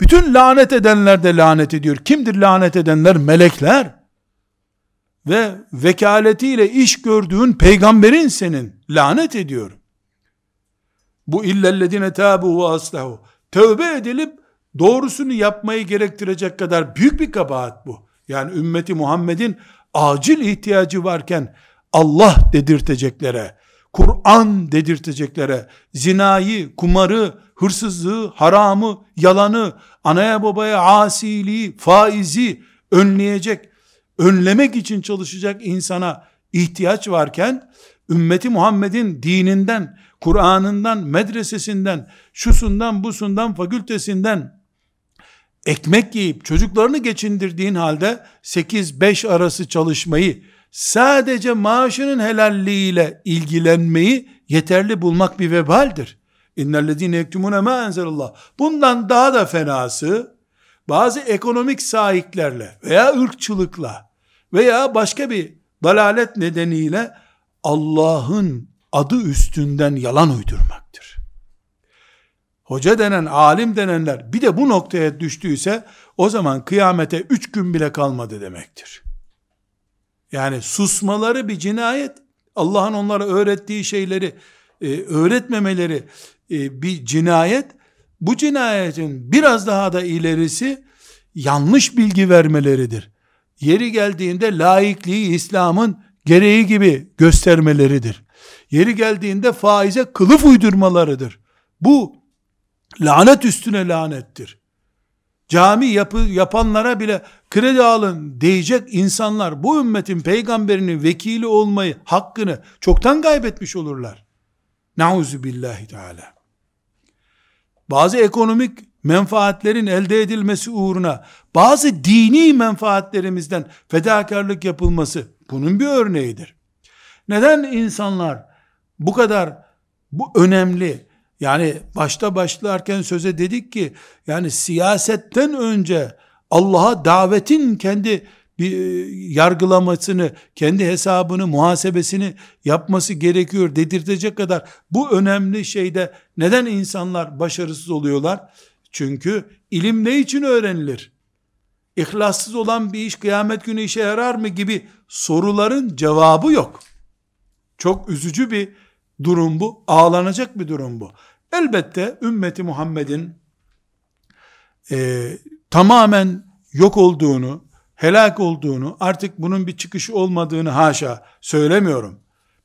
Bütün lanet edenler de lanet ediyor. Kimdir lanet edenler? Melekler. Ve vekaletiyle iş gördüğün peygamberin senin. Lanet ediyor. Bu illellezine tabu ve aslahu. Tövbe edilip doğrusunu yapmayı gerektirecek kadar büyük bir kabahat bu. Yani ümmeti Muhammed'in acil ihtiyacı varken Allah dedirteceklere, Kur'an dedirteceklere, zinayı, kumarı, hırsızlığı, haramı, yalanı, anaya babaya asiliği, faizi önleyecek, önlemek için çalışacak insana ihtiyaç varken, ümmeti Muhammed'in dininden, Kur'an'ından, medresesinden, şusundan, busundan, fakültesinden ekmek yiyip çocuklarını geçindirdiğin halde 8-5 arası çalışmayı sadece maaşının helalliğiyle ilgilenmeyi yeterli bulmak bir vebaldir. İnnellezine yektumune ma enzelallah. Bundan daha da fenası bazı ekonomik sahiplerle veya ırkçılıkla veya başka bir dalalet nedeniyle Allah'ın adı üstünden yalan uydurmaktır. Hoca denen, alim denenler bir de bu noktaya düştüyse o zaman kıyamete üç gün bile kalmadı demektir. Yani susmaları bir cinayet. Allah'ın onlara öğrettiği şeyleri e, öğretmemeleri e, bir cinayet. Bu cinayetin biraz daha da ilerisi yanlış bilgi vermeleridir. Yeri geldiğinde laikliği İslam'ın gereği gibi göstermeleridir. Yeri geldiğinde faize kılıf uydurmalarıdır. Bu lanet üstüne lanettir. Cami yapı, yapanlara bile kredi alın diyecek insanlar bu ümmetin peygamberinin vekili olmayı hakkını çoktan kaybetmiş olurlar. Nauzu billahi teala. Bazı ekonomik menfaatlerin elde edilmesi uğruna bazı dini menfaatlerimizden fedakarlık yapılması bunun bir örneğidir. Neden insanlar bu kadar bu önemli yani başta başlarken söze dedik ki yani siyasetten önce Allah'a davetin kendi bir e, yargılamasını, kendi hesabını, muhasebesini yapması gerekiyor dedirtecek kadar bu önemli şeyde neden insanlar başarısız oluyorlar? Çünkü ilim ne için öğrenilir? İhlassız olan bir iş kıyamet günü işe yarar mı gibi soruların cevabı yok. Çok üzücü bir durum bu. Ağlanacak bir durum bu. Elbette ümmeti Muhammed'in e, tamamen yok olduğunu, helak olduğunu, artık bunun bir çıkışı olmadığını haşa söylemiyorum.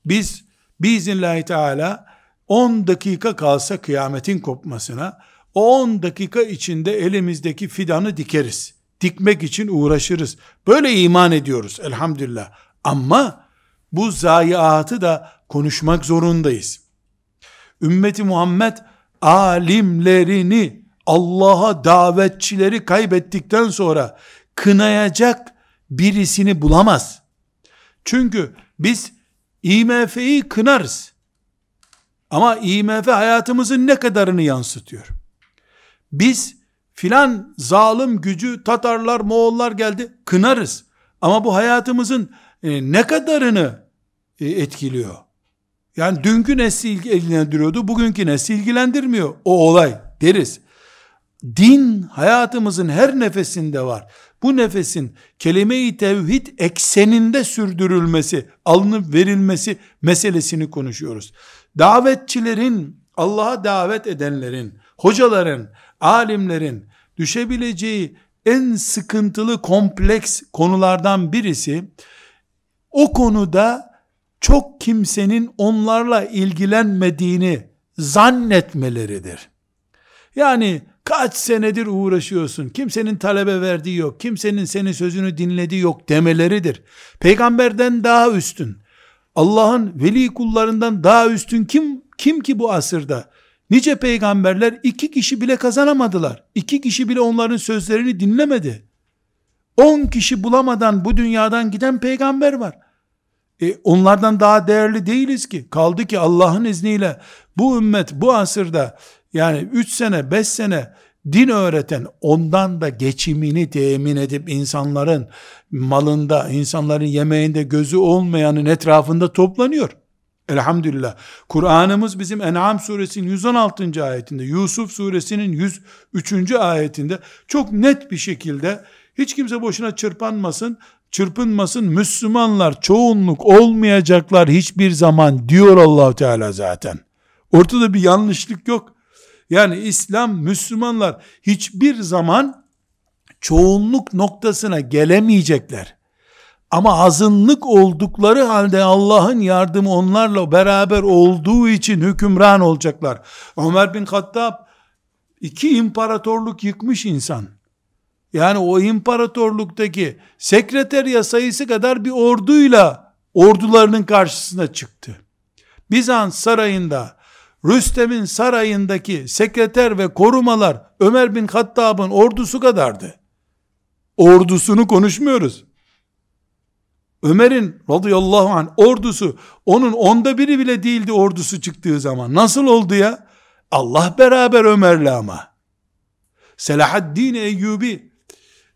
Biz biiznillahü teala 10 dakika kalsa kıyametin kopmasına, o 10 dakika içinde elimizdeki fidanı dikeriz. Dikmek için uğraşırız. Böyle iman ediyoruz elhamdülillah. Ama bu zayiatı da konuşmak zorundayız. Ümmeti Muhammed alimlerini, Allah'a davetçileri kaybettikten sonra kınayacak birisini bulamaz. Çünkü biz IMF'yi kınarız. Ama IMF hayatımızın ne kadarını yansıtıyor? Biz filan zalim gücü Tatarlar, Moğollar geldi kınarız. Ama bu hayatımızın e, ne kadarını e, etkiliyor? Yani dünkü nesli ilgilendiriyordu, bugünkü nesli ilgilendirmiyor o olay deriz. Din hayatımızın her nefesinde var. Bu nefesin kelime-i tevhid ekseninde sürdürülmesi, alınıp verilmesi meselesini konuşuyoruz. Davetçilerin, Allah'a davet edenlerin, hocaların, alimlerin düşebileceği en sıkıntılı kompleks konulardan birisi o konuda çok kimsenin onlarla ilgilenmediğini zannetmeleridir. Yani kaç senedir uğraşıyorsun, kimsenin talebe verdiği yok, kimsenin senin sözünü dinlediği yok demeleridir. Peygamberden daha üstün, Allah'ın veli kullarından daha üstün kim kim ki bu asırda? Nice peygamberler iki kişi bile kazanamadılar. İki kişi bile onların sözlerini dinlemedi. On kişi bulamadan bu dünyadan giden peygamber var. E, onlardan daha değerli değiliz ki. Kaldı ki Allah'ın izniyle bu ümmet bu asırda yani 3 sene 5 sene din öğreten ondan da geçimini temin edip insanların malında, insanların yemeğinde gözü olmayanın etrafında toplanıyor. Elhamdülillah. Kur'an'ımız bizim En'am suresinin 116. ayetinde, Yusuf suresinin 103. ayetinde çok net bir şekilde hiç kimse boşuna çırpanmasın, çırpınmasın. Müslümanlar çoğunluk olmayacaklar hiçbir zaman diyor allah Teala zaten. Ortada bir yanlışlık yok. Yani İslam, Müslümanlar hiçbir zaman çoğunluk noktasına gelemeyecekler. Ama azınlık oldukları halde Allah'ın yardımı onlarla beraber olduğu için hükümran olacaklar. Ömer bin Hattab iki imparatorluk yıkmış insan. Yani o imparatorluktaki sekreterya sayısı kadar bir orduyla ordularının karşısına çıktı. Bizans sarayında Rüstem'in sarayındaki sekreter ve korumalar Ömer bin Hattab'ın ordusu kadardı. Ordusunu konuşmuyoruz. Ömer'in radıyallahu anh ordusu onun onda biri bile değildi ordusu çıktığı zaman. Nasıl oldu ya? Allah beraber Ömer'le ama. Selahaddin Eyyubi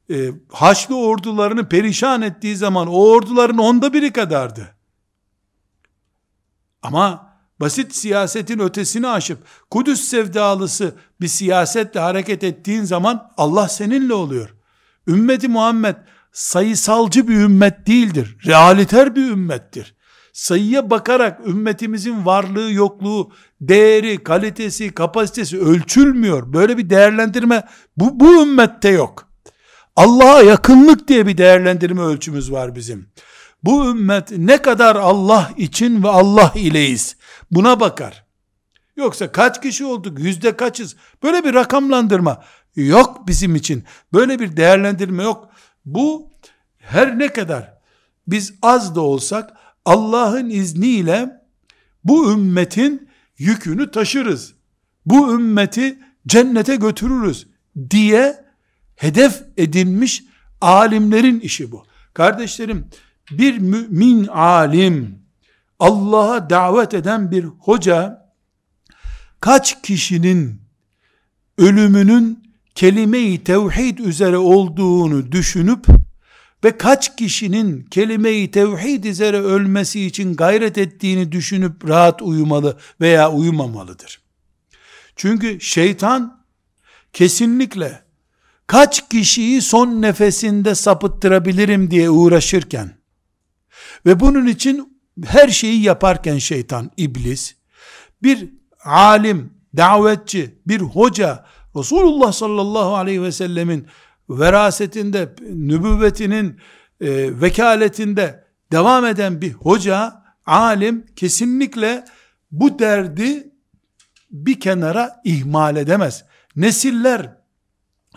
e, Haçlı ordularını perişan ettiği zaman o orduların onda biri kadardı. Ama basit siyasetin ötesini aşıp Kudüs sevdalısı bir siyasetle hareket ettiğin zaman Allah seninle oluyor. Ümmeti Muhammed sayısalcı bir ümmet değildir. Realiter bir ümmettir. Sayıya bakarak ümmetimizin varlığı, yokluğu, değeri, kalitesi, kapasitesi ölçülmüyor. Böyle bir değerlendirme bu, bu ümmette yok. Allah'a yakınlık diye bir değerlendirme ölçümüz var bizim. Bu ümmet ne kadar Allah için ve Allah ileyiz buna bakar. Yoksa kaç kişi olduk, yüzde kaçız? Böyle bir rakamlandırma yok bizim için. Böyle bir değerlendirme yok. Bu her ne kadar biz az da olsak Allah'ın izniyle bu ümmetin yükünü taşırız. Bu ümmeti cennete götürürüz diye hedef edinmiş alimlerin işi bu. Kardeşlerim bir mümin alim Allah'a davet eden bir hoca kaç kişinin ölümünün kelime-i tevhid üzere olduğunu düşünüp ve kaç kişinin kelime-i tevhid üzere ölmesi için gayret ettiğini düşünüp rahat uyumalı veya uyumamalıdır. Çünkü şeytan kesinlikle kaç kişiyi son nefesinde sapıttırabilirim diye uğraşırken ve bunun için her şeyi yaparken şeytan, iblis, bir alim, davetçi, bir hoca, Resulullah sallallahu aleyhi ve sellemin verasetinde, nübüvvetinin e, vekaletinde devam eden bir hoca, alim kesinlikle bu derdi bir kenara ihmal edemez. Nesiller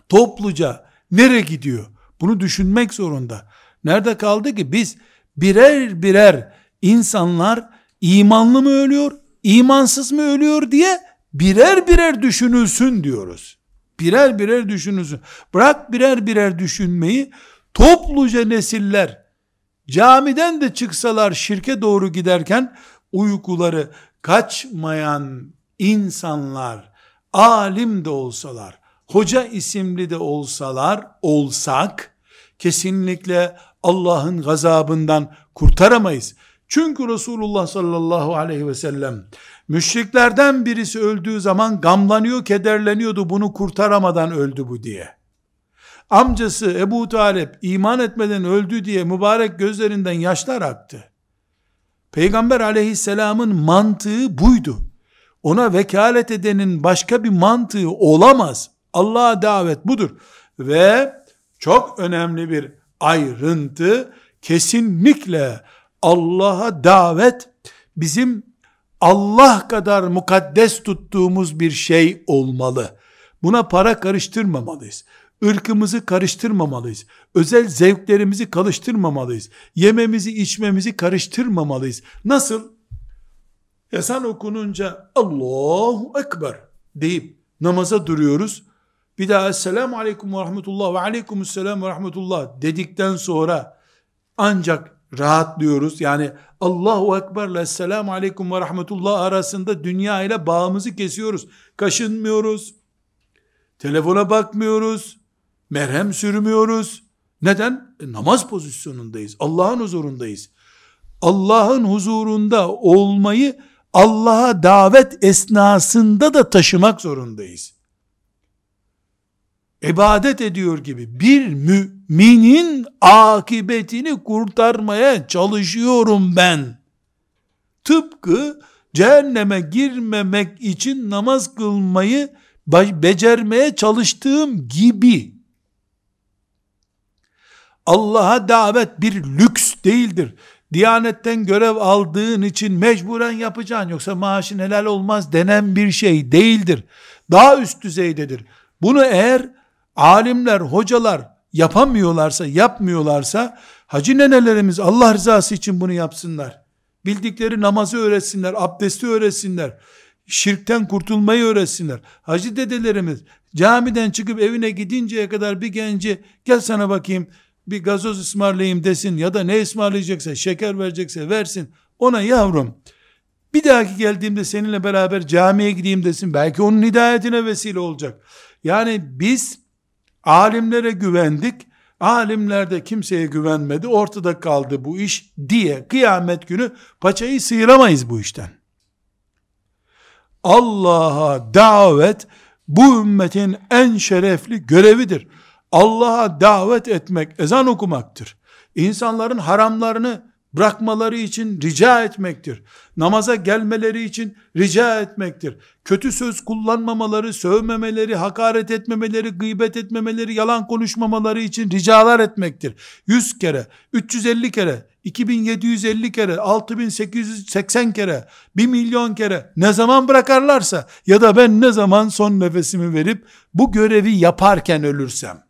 topluca nereye gidiyor? Bunu düşünmek zorunda. Nerede kaldı ki biz birer birer insanlar imanlı mı ölüyor, imansız mı ölüyor diye birer birer düşünülsün diyoruz. Birer birer düşünülsün. Bırak birer birer düşünmeyi topluca nesiller camiden de çıksalar şirke doğru giderken uykuları kaçmayan insanlar alim de olsalar hoca isimli de olsalar olsak kesinlikle Allah'ın gazabından kurtaramayız. Çünkü Resulullah sallallahu aleyhi ve sellem müşriklerden birisi öldüğü zaman gamlanıyor, kederleniyordu bunu kurtaramadan öldü bu diye. Amcası Ebu Talip iman etmeden öldü diye mübarek gözlerinden yaşlar aktı. Peygamber aleyhisselamın mantığı buydu. Ona vekalet edenin başka bir mantığı olamaz. Allah'a davet budur. Ve çok önemli bir ayrıntı kesinlikle Allah'a davet bizim Allah kadar mukaddes tuttuğumuz bir şey olmalı. Buna para karıştırmamalıyız. Irkımızı karıştırmamalıyız. Özel zevklerimizi karıştırmamalıyız. Yememizi, içmemizi karıştırmamalıyız. Nasıl? Yasan okununca Allahu Ekber deyip namaza duruyoruz. Bir daha Esselamu Aleyküm ve Rahmetullah ve Aleykümselam ve Rahmetullah dedikten sonra ancak rahatlıyoruz. Yani Allahu Ekber ile Esselamu Aleyküm ve Rahmetullah arasında dünya ile bağımızı kesiyoruz. Kaşınmıyoruz. Telefona bakmıyoruz. Merhem sürmüyoruz. Neden? E, namaz pozisyonundayız. Allah'ın huzurundayız. Allah'ın huzurunda olmayı Allah'a davet esnasında da taşımak zorundayız. İbadet ediyor gibi bir müminin akıbetini kurtarmaya çalışıyorum ben. Tıpkı cehenneme girmemek için namaz kılmayı becermeye çalıştığım gibi Allah'a davet bir lüks değildir. Diyanetten görev aldığın için mecburen yapacaksın yoksa maaşın helal olmaz denen bir şey değildir. Daha üst düzeydedir. Bunu eğer alimler, hocalar yapamıyorlarsa, yapmıyorlarsa hacı nenelerimiz Allah rızası için bunu yapsınlar. Bildikleri namazı öğretsinler, abdesti öğretsinler, şirkten kurtulmayı öğretsinler. Hacı dedelerimiz camiden çıkıp evine gidinceye kadar bir genci gel sana bakayım bir gazoz ısmarlayayım desin ya da ne ısmarlayacaksa şeker verecekse versin. Ona yavrum bir dahaki geldiğimde seninle beraber camiye gideyim desin. Belki onun hidayetine vesile olacak. Yani biz alimlere güvendik. Alimler de kimseye güvenmedi. Ortada kaldı bu iş diye kıyamet günü paçayı sıyıramayız bu işten. Allah'a davet bu ümmetin en şerefli görevidir. Allah'a davet etmek ezan okumaktır. İnsanların haramlarını bırakmaları için rica etmektir. Namaza gelmeleri için rica etmektir. Kötü söz kullanmamaları, sövmemeleri, hakaret etmemeleri, gıybet etmemeleri, yalan konuşmamaları için ricalar etmektir. 100 kere, 350 kere, 2750 kere, 6880 kere, 1 milyon kere ne zaman bırakarlarsa ya da ben ne zaman son nefesimi verip bu görevi yaparken ölürsem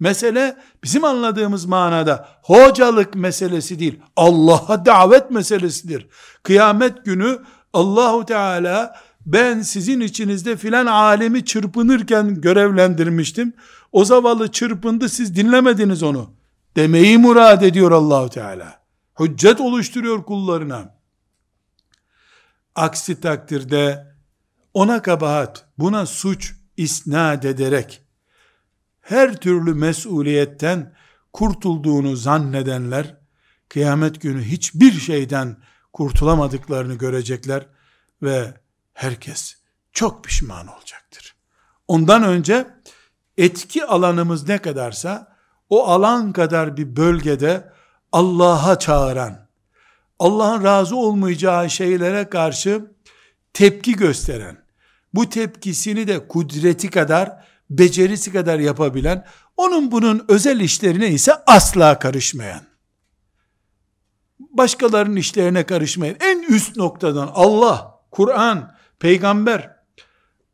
Mesele bizim anladığımız manada hocalık meselesi değil. Allah'a davet meselesidir. Kıyamet günü Allahu Teala ben sizin içinizde filan alemi çırpınırken görevlendirmiştim. O zavallı çırpındı siz dinlemediniz onu. Demeyi murad ediyor Allahu Teala. Hüccet oluşturuyor kullarına. Aksi takdirde ona kabahat, buna suç isnat ederek her türlü mesuliyetten kurtulduğunu zannedenler, kıyamet günü hiçbir şeyden kurtulamadıklarını görecekler ve herkes çok pişman olacaktır. Ondan önce etki alanımız ne kadarsa o alan kadar bir bölgede Allah'a çağıran, Allah'ın razı olmayacağı şeylere karşı tepki gösteren, bu tepkisini de kudreti kadar becerisi kadar yapabilen, onun bunun özel işlerine ise asla karışmayan, başkalarının işlerine karışmayan, en üst noktadan Allah, Kur'an, peygamber,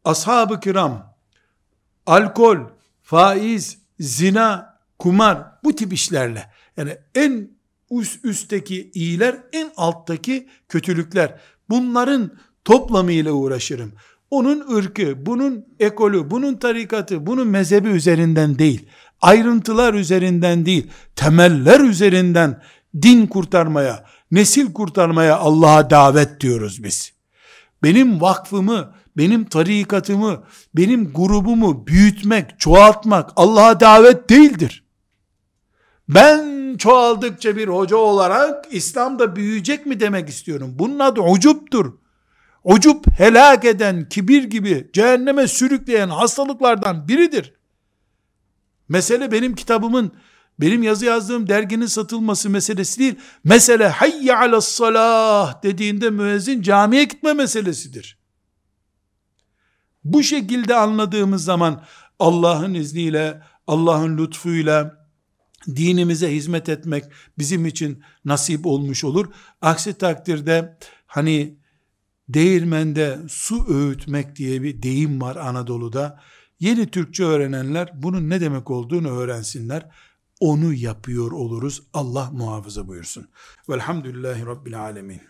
ashab-ı kiram, alkol, faiz, zina, kumar, bu tip işlerle, yani en üst üstteki iyiler, en alttaki kötülükler, bunların toplamıyla uğraşırım onun ırkı, bunun ekolü, bunun tarikatı, bunun mezhebi üzerinden değil, ayrıntılar üzerinden değil, temeller üzerinden din kurtarmaya, nesil kurtarmaya Allah'a davet diyoruz biz. Benim vakfımı, benim tarikatımı, benim grubumu büyütmek, çoğaltmak Allah'a davet değildir. Ben çoğaldıkça bir hoca olarak İslam'da büyüyecek mi demek istiyorum. Bunun adı ucuptur ucup helak eden, kibir gibi cehenneme sürükleyen hastalıklardan biridir. Mesele benim kitabımın, benim yazı yazdığım derginin satılması meselesi değil. Mesele hayye alassalah dediğinde müezzin camiye gitme meselesidir. Bu şekilde anladığımız zaman Allah'ın izniyle, Allah'ın lütfuyla, dinimize hizmet etmek bizim için nasip olmuş olur. Aksi takdirde hani değirmende su öğütmek diye bir deyim var Anadolu'da. Yeni Türkçe öğrenenler bunun ne demek olduğunu öğrensinler. Onu yapıyor oluruz. Allah muhafaza buyursun. Velhamdülillahi Rabbil Alemin.